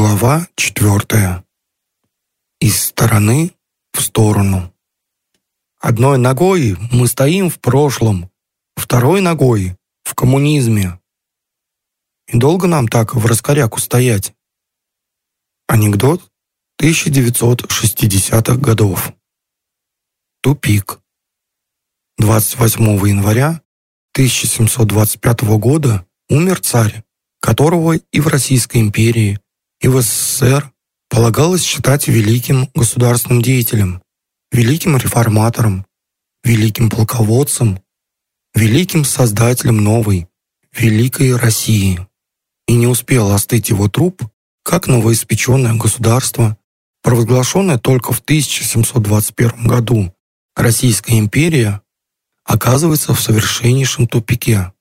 Глава четвертая. Из стороны в сторону. Одной ногой мы стоим в прошлом, второй ногой в коммунизме. И долго нам так в раскоряку стоять? Анекдот 1960-х годов. Тупик. 28 января 1725 года умер царь, которого и в Российской империи, и в СССР полагалось считать великим государственным деятелем, великим реформатором, великим полководцем, великим создателем новой, великой России. И не успел остыть его труп, как новоиспеченное государство, провозглашенное только в 1721 году, Российская империя оказывается в совершеннейшем тупике.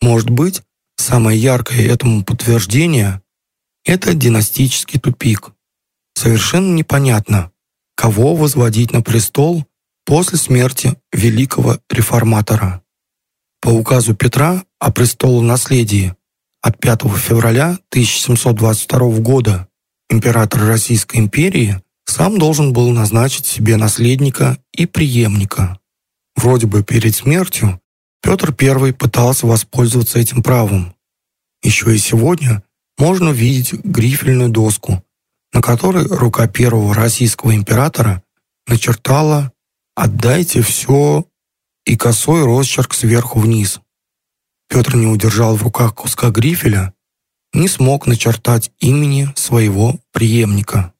Может быть, самое яркое этому подтверждение – это династический тупик. Совершенно непонятно, кого возводить на престол после смерти великого реформатора. По указу Петра о престолонаследии от 5 февраля 1722 года император Российской империи сам должен был назначить себе наследника и преемника. Вроде бы перед смертью Петр I пытался воспользоваться этим правом. Еще и сегодня можно увидеть грифельную доску, на которой рука первого российского императора начертала «Отдайте все» и косой росчерк сверху вниз. Петр не удержал в руках куска грифеля, не смог начертать имени своего преемника.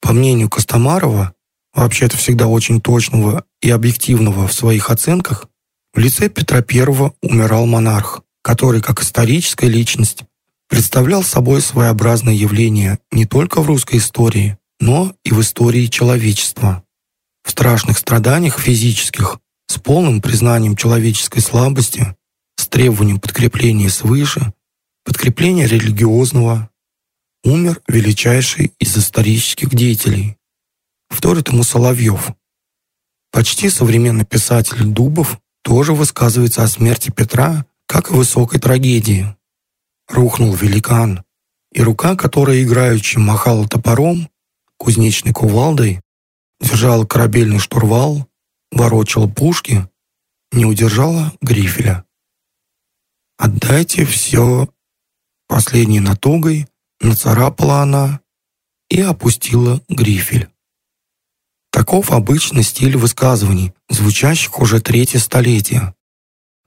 По мнению Костомарова, вообще-то всегда очень точного и объективного в своих оценках, в лице Петра I умирал монарх, который, как историческая личность, представлял собой своеобразное явление не только в русской истории, но и в истории человечества. В страшных страданиях физических, с полным признанием человеческой слабости, с требованием подкрепления свыше, подкрепления религиозного, умер величайший из исторических деятелей. Вторит ему Соловьев. Почти современный писатель Дубов тоже высказывается о смерти Петра как о высокой трагедии. Рухнул великан, и рука, которая играючи махала топором, кузнечной кувалдой, держала корабельный штурвал, ворочала пушки, не удержала грифеля. «Отдайте все!» Последней натугой нацарапала она и опустила грифель. Таков обычный стиль высказываний, звучащих уже третье столетие.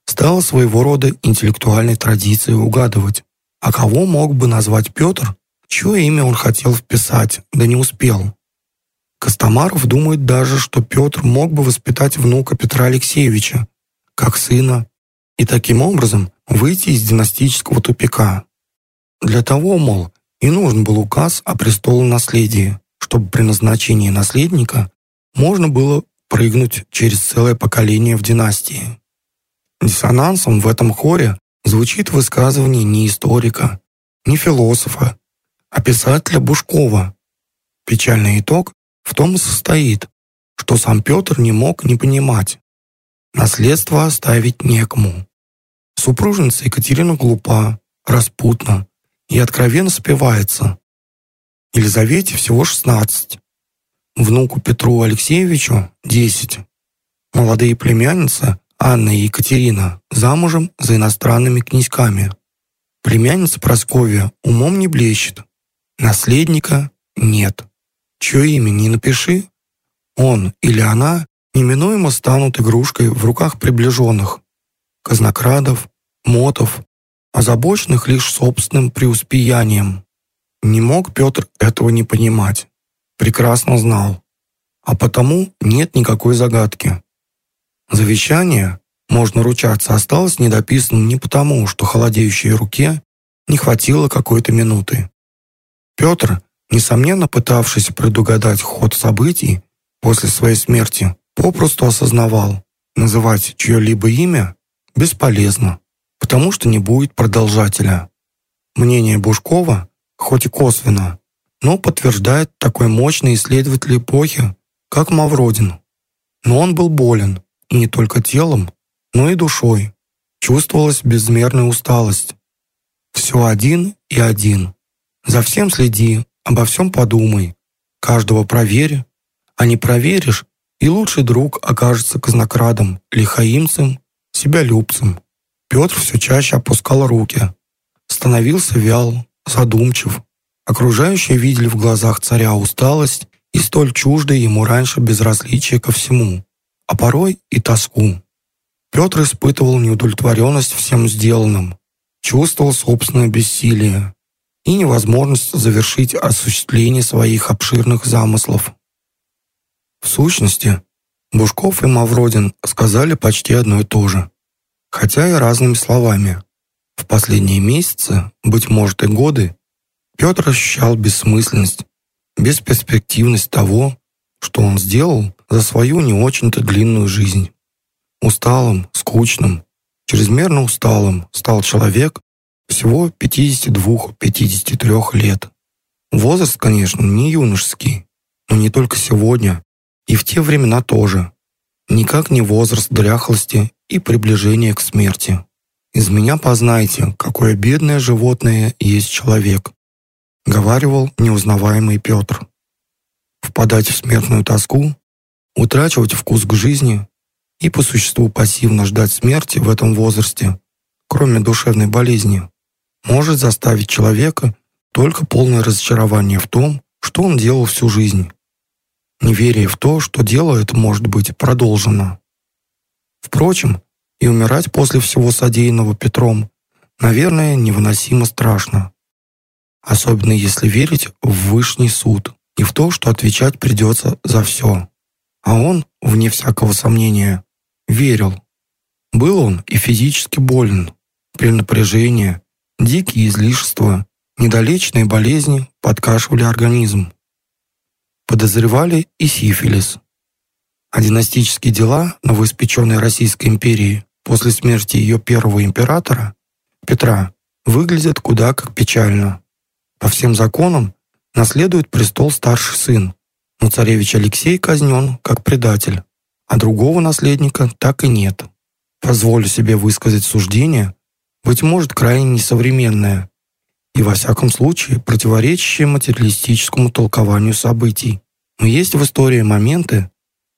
Стало своего рода интеллектуальной традицией угадывать, а кого мог бы назвать Петр, чье имя он хотел вписать, да не успел. Костомаров думает даже, что Петр мог бы воспитать внука Петра Алексеевича, как сына, и таким образом выйти из династического тупика. Для того, мол, и нужен был указ о престолонаследии, чтобы при назначении наследника можно было прыгнуть через целое поколение в династии. Диссонансом в этом хоре звучит высказывание не историка, не философа, а писателя Бушкова. Печальный итог в том и состоит, что сам Петр не мог не понимать. Наследство оставить некому. Супружница Екатерина глупа, распутна и откровенно спивается. Елизавете всего 16. Внуку Петру Алексеевичу 10. Молодые племянницы Анна и Екатерина замужем за иностранными князьками. Племянница Прасковья умом не блещет. Наследника нет. Чье имя не напиши, он или она неминуемо станут игрушкой в руках приближенных, казнокрадов, мотов, озабоченных лишь собственным преуспеянием. Не мог Петр этого не понимать. Прекрасно знал. А потому нет никакой загадки. Завещание, можно ручаться, осталось недописанным не потому, что холодеющей руке не хватило какой-то минуты. Петр, несомненно пытавшись предугадать ход событий после своей смерти, попросту осознавал, называть чье-либо имя бесполезно, потому что не будет продолжателя. Мнение Бушкова, хоть и косвенно, но подтверждает такой мощный исследователь эпохи, как Мавродин. Но он был болен, не только телом, но и душой. Чувствовалась безмерная усталость. Все один и один. За всем следи, обо всем подумай, каждого проверь, а не проверишь, и лучший друг окажется казнокрадом, лихаимцем, себялюбцем. Петр все чаще опускал руки, становился вял, задумчив. Окружающие видели в глазах царя усталость и столь чуждое ему раньше безразличие ко всему, а порой и тоску. Петр испытывал неудовлетворенность всем сделанным, чувствовал собственное бессилие и невозможность завершить осуществление своих обширных замыслов. В сущности, Бушков и Мавродин сказали почти одно и то же, хотя и разными словами. В последние месяцы, быть может и годы, Петр ощущал бессмысленность, бесперспективность того, что он сделал за свою не очень-то длинную жизнь. Усталым, скучным, чрезмерно усталым стал человек всего 52-53 лет. Возраст, конечно, не юношеский, но не только сегодня, и в те времена тоже. Никак не возраст дряхлости и приближения к смерти. Из меня познайте, какое бедное животное есть человек, говаривал неузнаваемый Петр. Впадать в смертную тоску, утрачивать вкус к жизни и по существу пассивно ждать смерти в этом возрасте, кроме душевной болезни, может заставить человека только полное разочарование в том, что он делал всю жизнь неверие в то, что дело это может быть продолжено. Впрочем, и умирать после всего содеянного Петром, наверное, невыносимо страшно. Особенно если верить в Вышний суд и в то, что отвечать придется за все. А он, вне всякого сомнения, верил. Был он и физически болен. Перенапряжение, дикие излишества, недолечные болезни подкашивали организм подозревали и сифилис. А династические дела новоиспеченной Российской империи после смерти ее первого императора, Петра, выглядят куда как печально. По всем законам наследует престол старший сын, но царевич Алексей казнен как предатель, а другого наследника так и нет. Позволю себе высказать суждение, быть может, крайне несовременное, и во всяком случае противоречащее материалистическому толкованию событий. Но есть в истории моменты,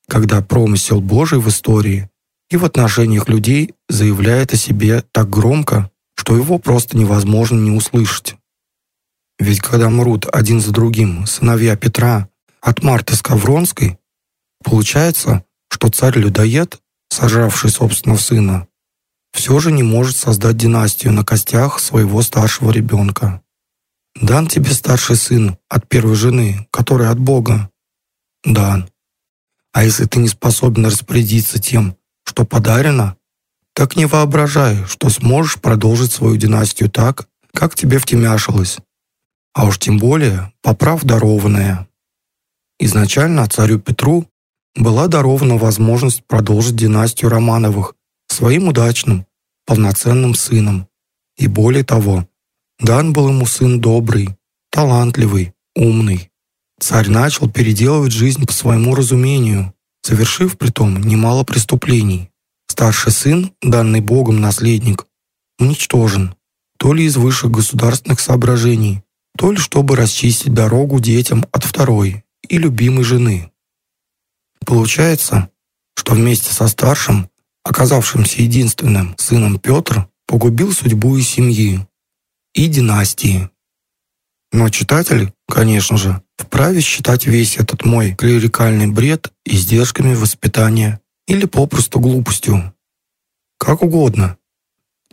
когда промысел Божий в истории и в отношениях людей заявляет о себе так громко, что его просто невозможно не услышать. Ведь когда мрут один за другим сыновья Петра от Марты Скавронской, получается, что царь-людоед, сожравший собственного сына, все же не может создать династию на костях своего старшего ребенка. Дан тебе старший сын от первой жены, который от Бога. Дан. А если ты не способен распорядиться тем, что подарено, так не воображай, что сможешь продолжить свою династию так, как тебе втемяшилось. А уж тем более поправ дарованное. Изначально царю Петру была дарована возможность продолжить династию Романовых своим удачным, полноценным сыном. И более того, дан был ему сын добрый, талантливый, умный. Царь начал переделывать жизнь по своему разумению, совершив притом немало преступлений. Старший сын, данный Богом наследник, уничтожен, то ли из высших государственных соображений, то ли чтобы расчистить дорогу детям от второй и любимой жены. Получается, что вместе со старшим оказавшимся единственным сыном Петр, погубил судьбу и семьи, и династии. Но читатель, конечно же, вправе считать весь этот мой клерикальный бред издержками воспитания или попросту глупостью. Как угодно.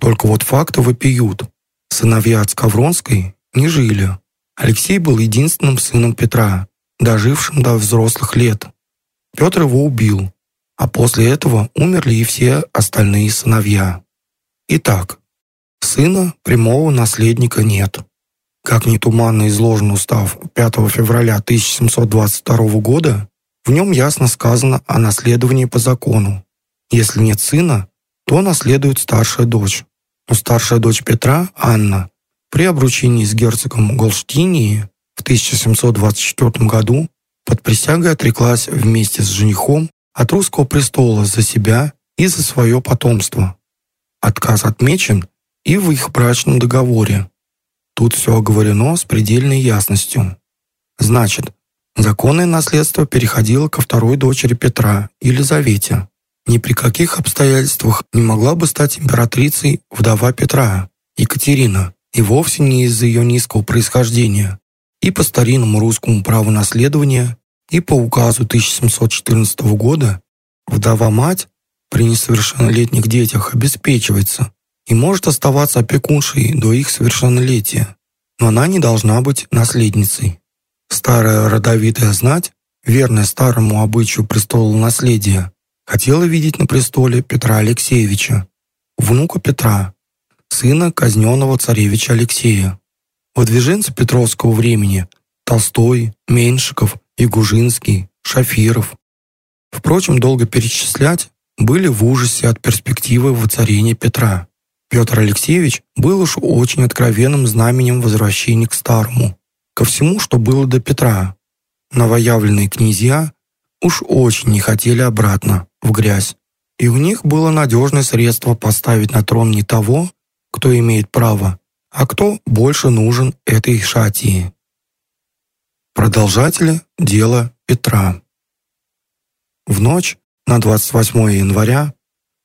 Только вот факты вопиют. Сыновья от Скавронской не жили. Алексей был единственным сыном Петра, дожившим до взрослых лет. Петр его убил, а после этого умерли и все остальные сыновья. Итак, сына прямого наследника нет. Как не туманно изложен устав 5 февраля 1722 года, в нем ясно сказано о наследовании по закону. Если нет сына, то наследует старшая дочь. Но старшая дочь Петра, Анна, при обручении с герцогом Голштинии в 1724 году под присягой отреклась вместе с женихом от русского престола за себя и за свое потомство. Отказ отмечен и в их брачном договоре. Тут все оговорено с предельной ясностью. Значит, законное наследство переходило ко второй дочери Петра, Елизавете. Ни при каких обстоятельствах не могла бы стать императрицей вдова Петра, Екатерина, и вовсе не из-за ее низкого происхождения. И по старинному русскому праву наследования, и по указу 1714 года вдова-мать при несовершеннолетних детях обеспечивается и может оставаться опекуншей до их совершеннолетия, но она не должна быть наследницей. Старая родовитая знать, верная старому обычаю престола наследия, хотела видеть на престоле Петра Алексеевича, внука Петра, сына казненного царевича Алексея. Выдвиженцы Петровского времени – Толстой, Меньшиков, Ягужинский, Шафиров. Впрочем, долго перечислять были в ужасе от перспективы воцарения Петра. Петр Алексеевич был уж очень откровенным знаменем возвращения к старому, ко всему, что было до Петра. Новоявленные князья уж очень не хотели обратно, в грязь, и у них было надежное средство поставить на трон не того, кто имеет право, а кто больше нужен этой шатии. Продолжатели дела Петра. В ночь на 28 января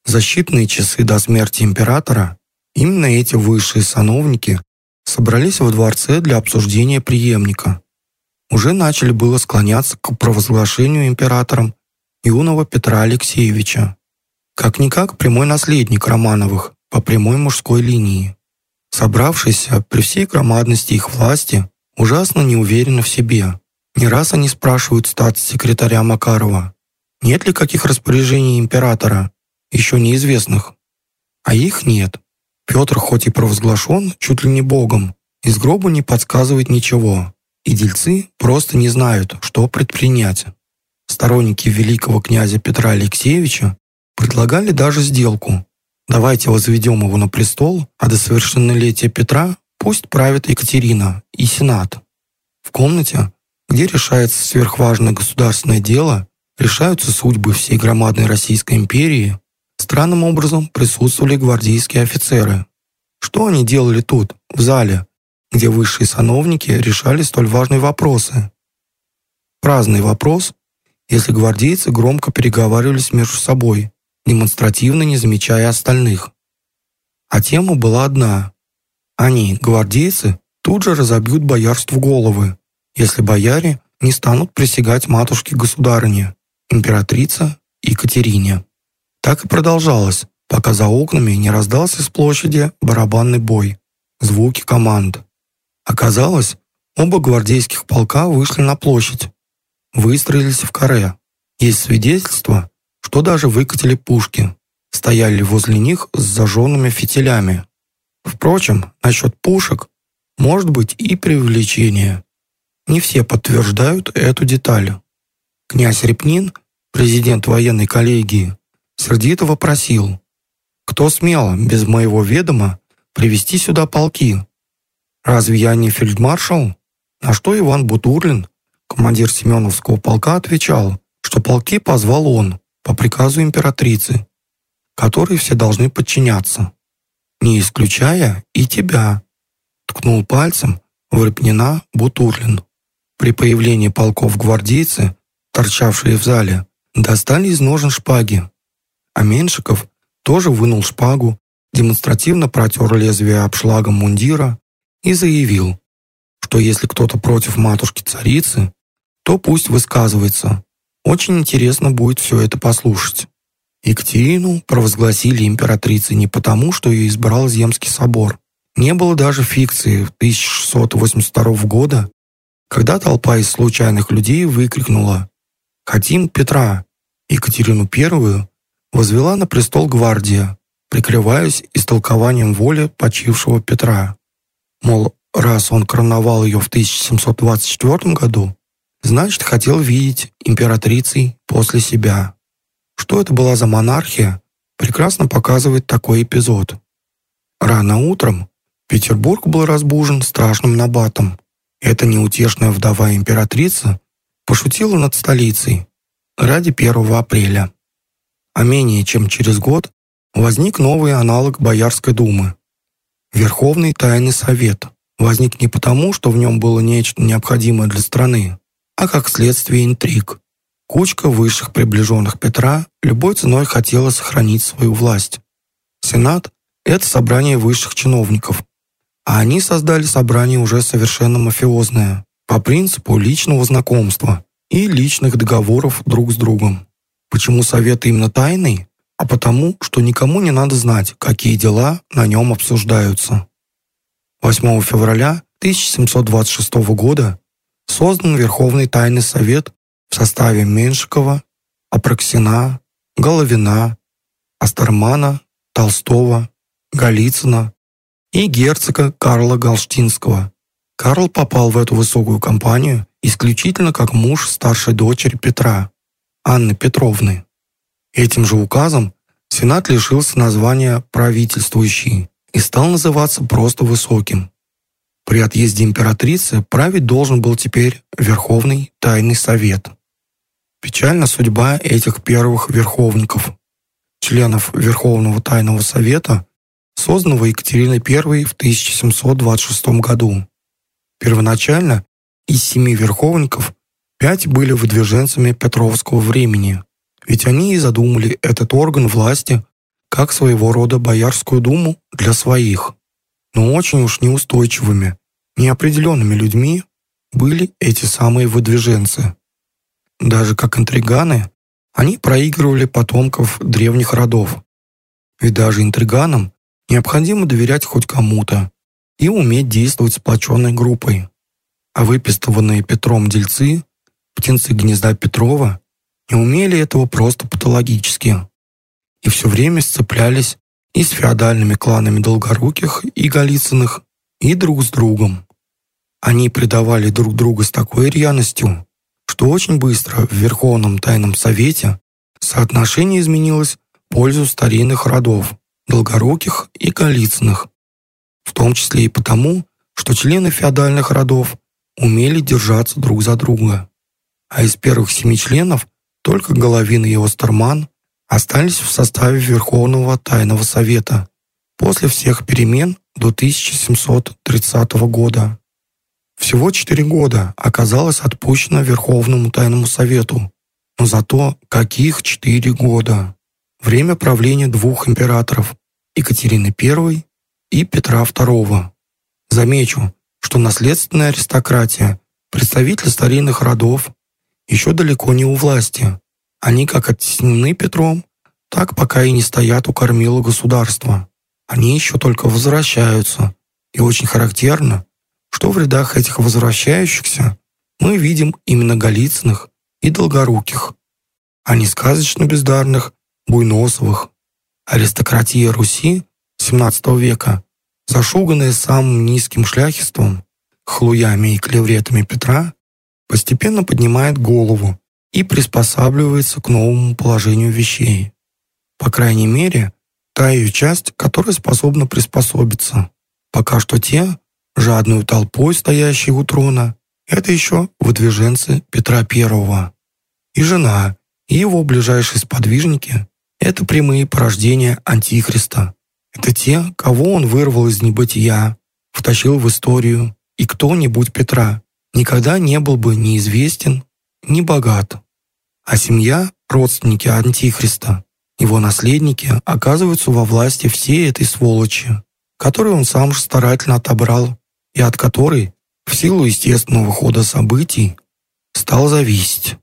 за считанные часы до смерти императора именно эти высшие сановники собрались во дворце для обсуждения преемника. Уже начали было склоняться к провозглашению императором юного Петра Алексеевича. Как-никак прямой наследник Романовых по прямой мужской линии. Собравшиеся при всей громадности их власти ужасно неуверены в себе. Не раз они спрашивают статс-секретаря Макарова, нет ли каких распоряжений императора, еще неизвестных. А их нет. Петр хоть и провозглашен чуть ли не богом, из гроба не подсказывает ничего, и дельцы просто не знают, что предпринять. Сторонники великого князя Петра Алексеевича предлагали даже сделку. Давайте возведем его на престол, а до совершеннолетия Петра пусть правит Екатерина и Сенат. В комнате, где решается сверхважное государственное дело, решаются судьбы всей громадной Российской империи, Странным образом присутствовали гвардейские офицеры. Что они делали тут, в зале, где высшие сановники решали столь важные вопросы? Праздный вопрос, если гвардейцы громко переговаривались между собой, демонстративно не замечая остальных. А тема была одна. Они, гвардейцы, тут же разобьют боярству головы, если бояре не станут присягать матушке-государыне, императрице Екатерине. Так и продолжалось, пока за окнами не раздался с площади барабанный бой, звуки команд. Оказалось, оба гвардейских полка вышли на площадь, выстроились в каре. Есть свидетельство, что даже выкатили пушки, стояли возле них с зажженными фитилями. Впрочем, насчет пушек может быть и привлечение. Не все подтверждают эту деталь. Князь Репнин, президент военной коллегии, сердито вопросил, кто смел без моего ведома привести сюда полки? Разве я не фельдмаршал? На что Иван Бутурлин, командир Семеновского полка, отвечал, что полки позвал он по приказу императрицы, которой все должны подчиняться, не исключая и тебя. Ткнул пальцем в Репнина Бутурлин. При появлении полков гвардейцы, торчавшие в зале, достали из ножен шпаги, а Меншиков тоже вынул шпагу, демонстративно протер лезвие обшлагом мундира и заявил, что если кто-то против матушки-царицы, то пусть высказывается. Очень интересно будет все это послушать. Екатерину провозгласили императрицей не потому, что ее избрал Земский собор. Не было даже фикции 1682 года, когда толпа из случайных людей выкрикнула «Хотим Петра!» Екатерину I возвела на престол гвардия, прикрываясь истолкованием воли почившего Петра. Мол, раз он короновал ее в 1724 году, значит, хотел видеть императрицей после себя. Что это была за монархия, прекрасно показывает такой эпизод. Рано утром Петербург был разбужен страшным набатом. Эта неутешная вдова императрица пошутила над столицей ради 1 апреля а менее чем через год возник новый аналог Боярской думы – Верховный Тайный Совет, возник не потому, что в нем было нечто необходимое для страны, а как следствие интриг. Кучка высших приближенных Петра любой ценой хотела сохранить свою власть. Сенат – это собрание высших чиновников, а они создали собрание уже совершенно мафиозное, по принципу личного знакомства и личных договоров друг с другом. Почему совет именно тайный? А потому, что никому не надо знать, какие дела на нем обсуждаются. 8 февраля 1726 года создан Верховный Тайный Совет в составе Меншикова, Апраксина, Головина, Астермана, Толстого, Голицына и герцога Карла Галштинского. Карл попал в эту высокую компанию исключительно как муж старшей дочери Петра, Анны Петровны. Этим же указом Сенат лишился названия «правительствующий» и стал называться просто «высоким». При отъезде императрицы править должен был теперь Верховный Тайный Совет. Печальна судьба этих первых верховников, членов Верховного Тайного Совета, созданного Екатериной I в 1726 году. Первоначально из семи верховников пять были выдвиженцами Петровского времени, ведь они и задумали этот орган власти как своего рода Боярскую думу для своих. Но очень уж неустойчивыми, неопределенными людьми были эти самые выдвиженцы. Даже как интриганы, они проигрывали потомков древних родов. Ведь даже интриганам необходимо доверять хоть кому-то и уметь действовать сплоченной группой. А выпистыванные Петром дельцы, птенцы гнезда Петрова, не умели этого просто патологически. И все время сцеплялись и с феодальными кланами Долгоруких и Голицыных, и друг с другом. Они предавали друг друга с такой рьяностью, что очень быстро в Верховном Тайном Совете соотношение изменилось в пользу старинных родов, Долгоруких и Голицыных, в том числе и потому, что члены феодальных родов умели держаться друг за друга. А из первых семи членов только Головин и Остерман остались в составе Верховного Тайного Совета после всех перемен до 1730 года. Всего четыре года оказалось отпущено Верховному Тайному Совету, но зато каких четыре года! Время правления двух императоров – Екатерины I и Петра II. Замечу, что наследственная аристократия, представители старинных родов, еще далеко не у власти. Они как оттеснены Петром, так пока и не стоят у кормила государства. Они еще только возвращаются. И очень характерно, что в рядах этих возвращающихся мы видим именно Голицыных и Долгоруких, а не сказочно бездарных Буйносовых. Аристократия Руси XVII века, зашуганная самым низким шляхетством, хлуями и клевретами Петра, постепенно поднимает голову и приспосабливается к новому положению вещей. По крайней мере, та ее часть, которая способна приспособиться. Пока что те, жадную толпой, стоящие у трона, это еще выдвиженцы Петра I. И жена, и его ближайшие сподвижники – это прямые порождения Антихриста. Это те, кого он вырвал из небытия, втащил в историю, и кто-нибудь Петра никогда не был бы ни ни богат. А семья – родственники Антихриста. Его наследники оказываются во власти всей этой сволочи, которую он сам же старательно отобрал и от которой, в силу естественного хода событий, стал зависеть.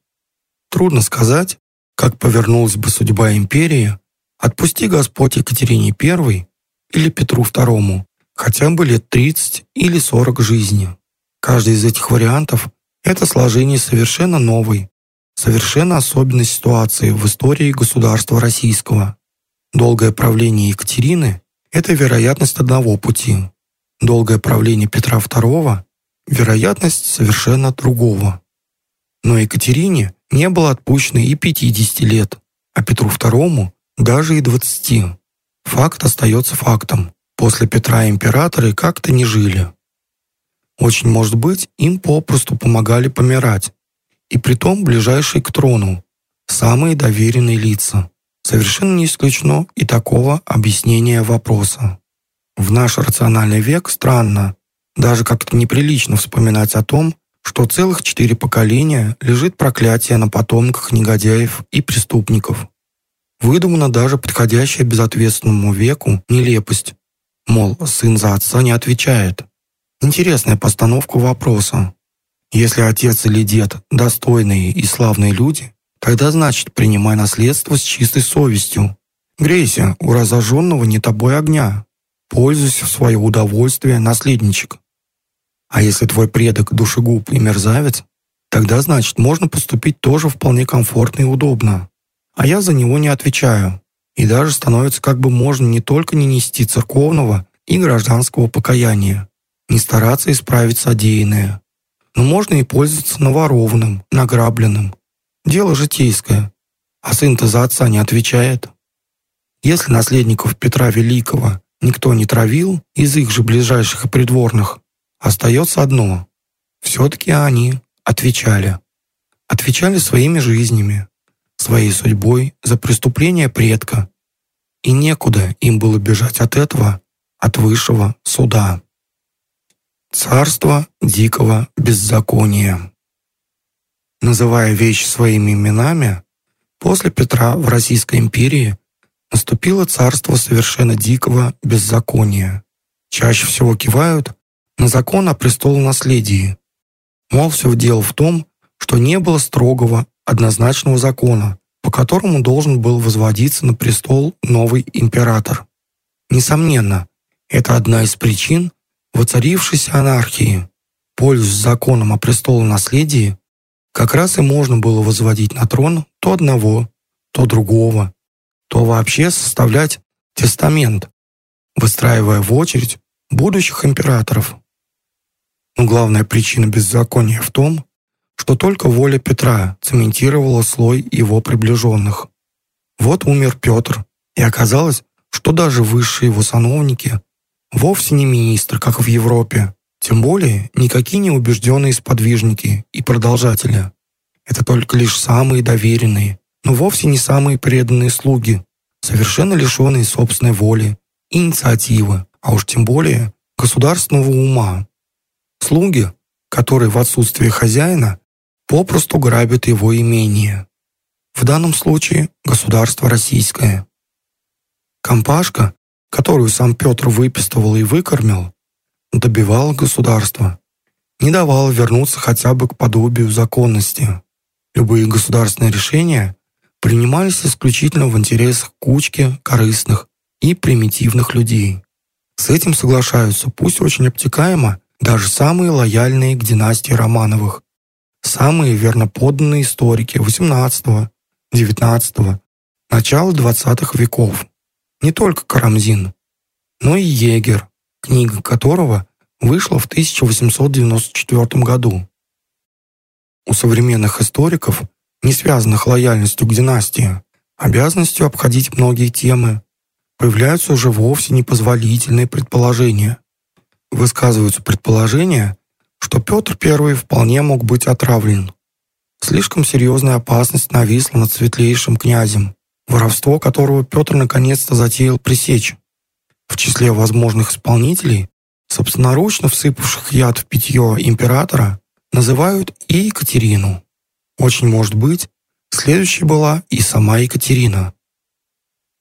Трудно сказать, как повернулась бы судьба империи, отпусти Господь Екатерине I или Петру II хотя бы лет 30 или 40 жизни. Каждый из этих вариантов – это сложение совершенно новой, совершенно особенной ситуации в истории государства российского. Долгое правление Екатерины – это вероятность одного пути. Долгое правление Петра II – вероятность совершенно другого. Но Екатерине не было отпущено и 50 лет, а Петру II – даже и 20. Факт остается фактом. После Петра императоры как-то не жили. Очень может быть, им попросту помогали помирать. И притом ближайшие к трону, самые доверенные лица. Совершенно не исключено и такого объяснения вопроса. В наш рациональный век странно, Даже как-то неприлично вспоминать о том, что целых четыре поколения лежит проклятие на потомках негодяев и преступников. Выдумана даже подходящая безответственному веку нелепость. Мол, сын за отца не отвечает. Интересная постановка вопроса. Если отец или дед достойные и славные люди, тогда значит принимай наследство с чистой совестью. Грейся у разожженного не тобой огня. Пользуйся в свое удовольствие, наследничек. А если твой предок душегуб и мерзавец, тогда значит можно поступить тоже вполне комфортно и удобно. А я за него не отвечаю. И даже становится как бы можно не только не нести церковного и гражданского покаяния, не стараться исправить содеянное, но можно и пользоваться наворованным, награбленным. Дело житейское. А сын-то за отца не отвечает. Если наследников Петра Великого никто не травил из их же ближайших и придворных, остается одно. Все-таки они отвечали. Отвечали своими жизнями, своей судьбой за преступление предка. И некуда им было бежать от этого, от высшего суда. Царство дикого беззакония. Называя вещи своими именами, после Петра в Российской империи наступило царство совершенно дикого беззакония. Чаще всего кивают на закон о престолонаследии. Мол, все дело в том, что не было строгого, однозначного закона, по которому должен был возводиться на престол новый император. Несомненно, это одна из причин, воцарившейся анархии, пользуясь законом о престолонаследии, как раз и можно было возводить на трон то одного, то другого, то вообще составлять тестамент, выстраивая в очередь будущих императоров. Но главная причина беззакония в том, что только воля Петра цементировала слой его приближенных. Вот умер Петр, и оказалось, что даже высшие его сановники Вовсе не министр, как в Европе. Тем более, никакие не убежденные сподвижники и продолжатели. Это только лишь самые доверенные, но вовсе не самые преданные слуги, совершенно лишенные собственной воли, инициативы, а уж тем более государственного ума. Слуги, которые в отсутствие хозяина попросту грабят его имение. В данном случае государство российское. Компашка которую сам Петр выпистывал и выкормил, добивал государство, не давал вернуться хотя бы к подобию законности. Любые государственные решения принимались исключительно в интересах кучки корыстных и примитивных людей. С этим соглашаются, пусть очень обтекаемо, даже самые лояльные к династии Романовых, самые верноподданные историки XVIII, XIX, начала XX веков не только Карамзин, но и Егер, книга которого вышла в 1894 году. У современных историков, не связанных лояльностью к династии, обязанностью обходить многие темы, появляются уже вовсе непозволительные предположения. Высказываются предположения, что Петр I вполне мог быть отравлен. Слишком серьезная опасность нависла над светлейшим князем воровство которого Петр наконец-то затеял пресечь. В числе возможных исполнителей, собственноручно всыпавших яд в питье императора, называют и Екатерину. Очень может быть, следующей была и сама Екатерина.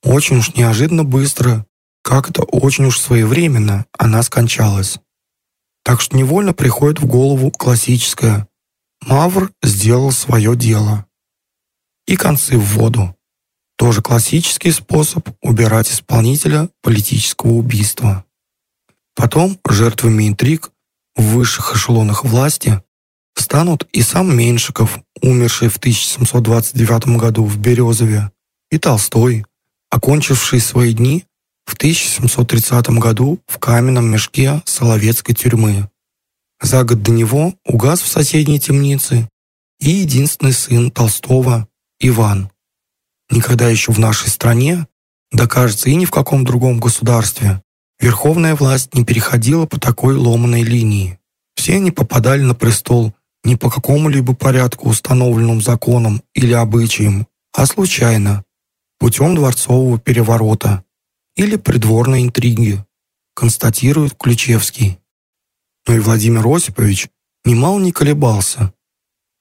Очень уж неожиданно быстро, как это очень уж своевременно, она скончалась. Так что невольно приходит в голову классическое «Мавр сделал свое дело». И концы в воду. Тоже классический способ убирать исполнителя политического убийства. Потом жертвами интриг в высших эшелонах власти станут и сам Меньшиков, умерший в 1729 году в Березове, и Толстой, окончивший свои дни в 1730 году в каменном мешке Соловецкой тюрьмы. За год до него угас в соседней темнице и единственный сын Толстого, Иван. Никогда еще в нашей стране, да кажется и ни в каком другом государстве, верховная власть не переходила по такой ломаной линии. Все они попадали на престол не по какому-либо порядку, установленному законом или обычаям, а случайно, путем дворцового переворота или придворной интриги, констатирует Ключевский. но и Владимир Осипович немало не колебался.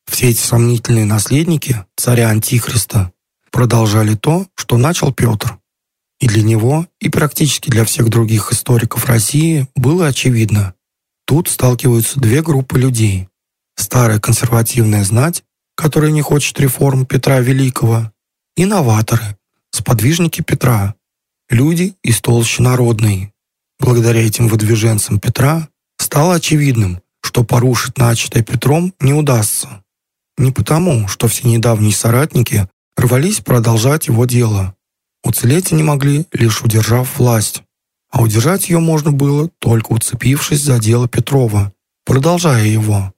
Все эти сомнительные наследники царя Антихриста продолжали то, что начал Петр. И для него, и практически для всех других историков России было очевидно. Тут сталкиваются две группы людей. Старая консервативная знать, которая не хочет реформ Петра Великого, и новаторы, сподвижники Петра, люди из толщи народной. Благодаря этим выдвиженцам Петра стало очевидным, что порушить начатое Петром не удастся. Не потому, что все недавние соратники рвались продолжать его дело. Уцелеть они могли, лишь удержав власть. А удержать ее можно было, только уцепившись за дело Петрова, продолжая его.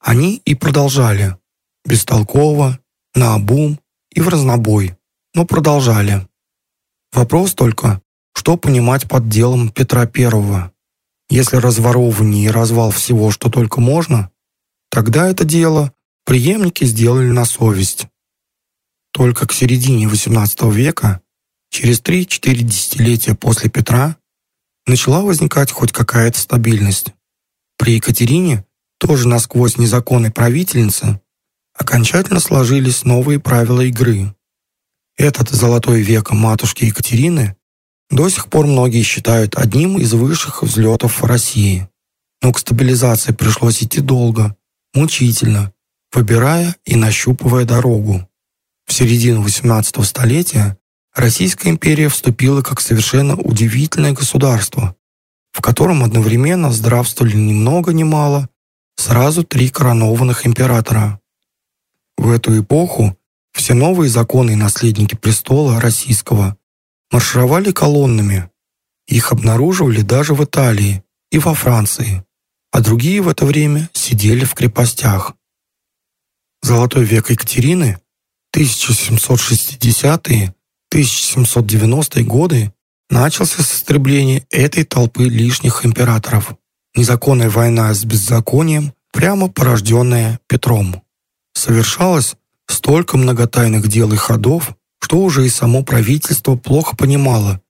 Они и продолжали. Бестолково, наобум и в разнобой. Но продолжали. Вопрос только, что понимать под делом Петра Первого. Если разворовывание и развал всего, что только можно, тогда это дело преемники сделали на совесть. Только к середине XVIII века, через 3-4 десятилетия после Петра, начала возникать хоть какая-то стабильность. При Екатерине, тоже насквозь незаконной правительнице, окончательно сложились новые правила игры. Этот золотой век матушки Екатерины до сих пор многие считают одним из высших взлетов России. Но к стабилизации пришлось идти долго, мучительно, выбирая и нащупывая дорогу. В середину XVIII столетия Российская империя вступила как совершенно удивительное государство, в котором одновременно здравствовали ни много ни мало сразу три коронованных императора. В эту эпоху все новые законы и наследники престола российского маршировали колоннами. Их обнаруживали даже в Италии и во Франции, а другие в это время сидели в крепостях. Золотой век Екатерины, 1760-е 1790-е годы начался с истребления этой толпы лишних императоров. Незаконная война с беззаконием, прямо порожденная Петром. Совершалось столько многотайных дел и ходов, что уже и само правительство плохо понимало,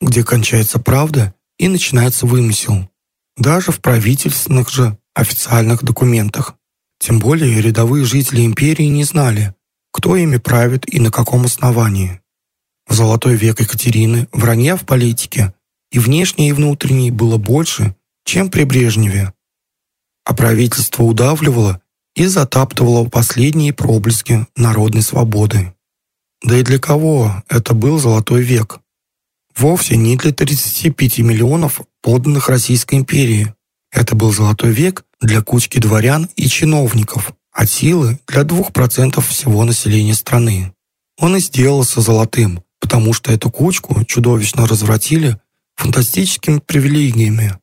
где кончается правда и начинается вымысел. Даже в правительственных же официальных документах. Тем более рядовые жители империи не знали, кто ими правит и на каком основании. В золотой век Екатерины вранья в политике и внешней, и внутренней было больше, чем при Брежневе. А правительство удавливало и затаптывало последние проблески народной свободы. Да и для кого это был золотой век? Вовсе не для 35 миллионов подданных Российской империи. Это был золотой век для кучки дворян и чиновников, от силы для 2% всего населения страны. Он и сделался золотым, потому что эту кучку чудовищно развратили фантастическими привилегиями,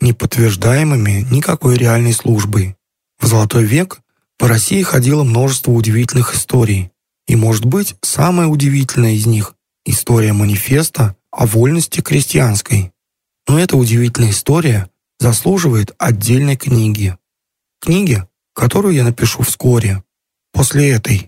не подтверждаемыми никакой реальной службой. В Золотой век по России ходило множество удивительных историй, и, может быть, самая удивительная из них – история манифеста о вольности крестьянской. Но эта удивительная история заслуживает отдельной книги. Книги, которую я напишу вскоре, после этой.